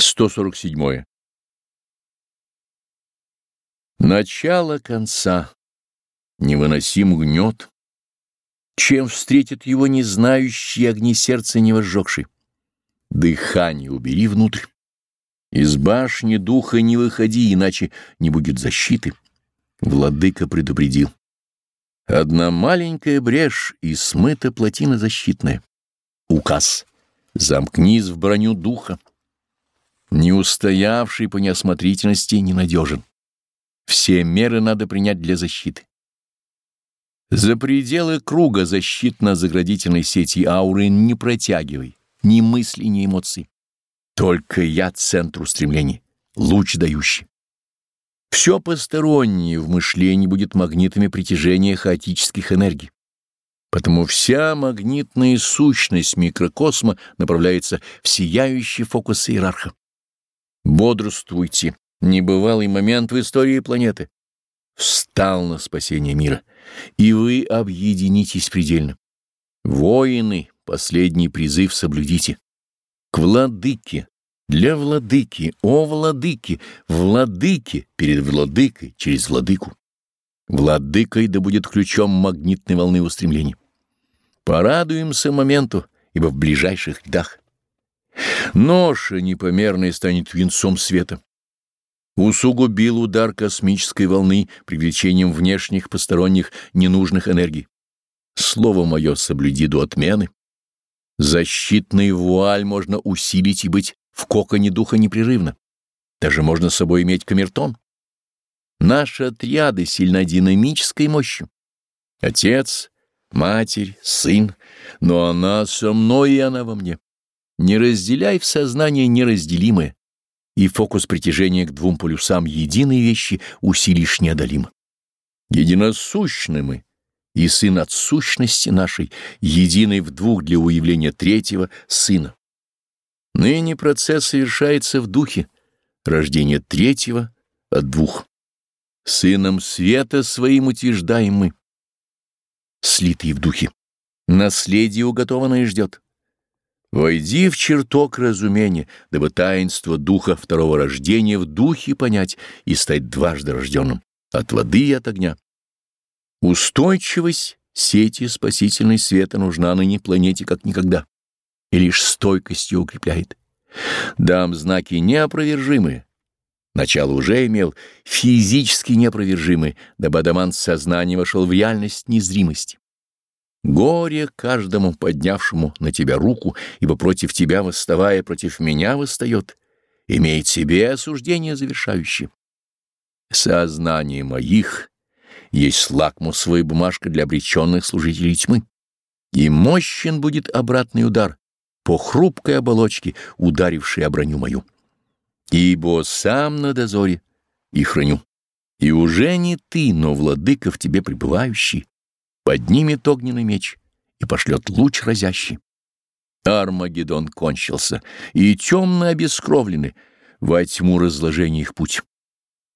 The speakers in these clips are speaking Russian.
147. Начало конца. Невыносим гнет. Чем встретит его не знающий огни сердца не возжегший? Дыхание убери внутрь. Из башни духа не выходи, иначе не будет защиты. Владыка предупредил. Одна маленькая брешь и смыта плотина защитная. Указ. Замкнись в броню духа. Не устоявший по неосмотрительности ненадежен. Все меры надо принять для защиты. За пределы круга защитно-заградительной сети ауры не протягивай ни мысли, ни эмоций. Только я центр устремлений, луч дающий. Все постороннее в мышлении будет магнитами притяжения хаотических энергий. Потому вся магнитная сущность микрокосма направляется в сияющий фокус иерарха. Бодрствуйте. Небывалый момент в истории планеты. Встал на спасение мира, и вы объединитесь предельно. Воины, последний призыв соблюдите. К владыке, для владыки, о владыке, владыке, перед владыкой, через владыку. Владыкой да будет ключом магнитной волны устремлений. Порадуемся моменту, ибо в ближайших рядах. Ноша непомерная станет венцом света. Усугубил удар космической волны привлечением внешних посторонних ненужных энергий. Слово мое соблюди до отмены. Защитный вуаль можно усилить и быть в коконе духа непрерывно. Даже можно с собой иметь камертон. Наши отряды сильно динамической мощью. Отец, матерь, сын, но она со мной, и она во мне. Не разделяй в сознании неразделимое, и фокус притяжения к двум полюсам единой вещи усилишь неодолимо. Единосущны мы, и сын от сущности нашей, единый в двух для уявления третьего сына. Ныне процесс совершается в духе, рождение третьего от двух. Сыном света своим утверждаем мы, слитые в духе. Наследие уготованное ждет. Войди в чертог разумения, дабы таинство духа второго рождения в духе понять и стать дважды рожденным, от воды и от огня. Устойчивость сети спасительной света нужна ныне планете как никогда, и лишь стойкость ее укрепляет. Дам знаки неопровержимые. Начало уже имел физически неопровержимые, дабы Адамант сознания вошел в реальность незримости. Горе каждому, поднявшему на тебя руку, ибо против тебя восставая, против меня восстает, имеет себе осуждение завершающее. Сознание моих есть лакмусовая бумажка для обреченных служителей тьмы, и мощен будет обратный удар по хрупкой оболочке, ударившей о броню мою. Ибо сам на дозоре и храню. И уже не ты, но владыка в тебе пребывающий, поднимет огненный меч и пошлет луч разящий. Армагеддон кончился, и темно обескровлены, во тьму разложения их путь.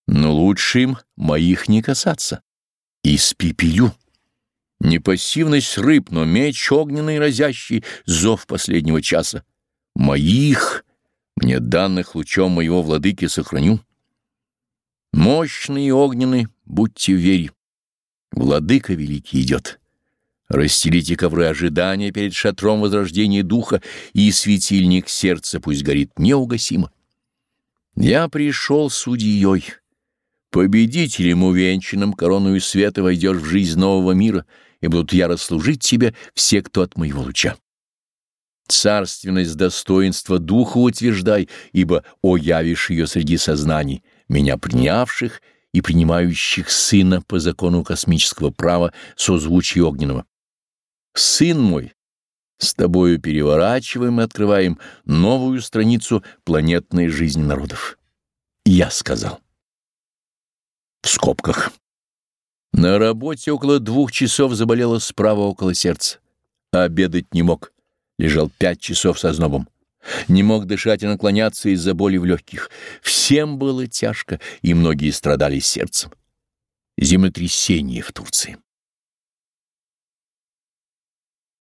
Но лучше им моих не касаться. Испепелю. Не пассивность рыб, но меч огненный разящий, зов последнего часа. Моих, мне данных лучом моего владыки сохраню. Мощный и огненный, будьте в вере. Владыка великий идет. Расстелите ковры ожидания перед шатром возрождения духа, и светильник сердца пусть горит неугасимо. Я пришел судьей. Победителем увенчанным короною света войдешь в жизнь нового мира, и будут яро служить тебе все, кто от моего луча. Царственность достоинства духа утверждай, ибо оявишь ее среди сознаний, меня принявших и принимающих сына по закону космического права созвучия огненного. Сын мой, с тобою переворачиваем и открываем новую страницу планетной жизни народов. Я сказал. В скобках. На работе около двух часов заболело справа около сердца. Обедать не мог. Лежал пять часов со знобом. Не мог дышать и наклоняться из-за боли в легких. Всем было тяжко, и многие страдали сердцем. Землетрясение в Турции.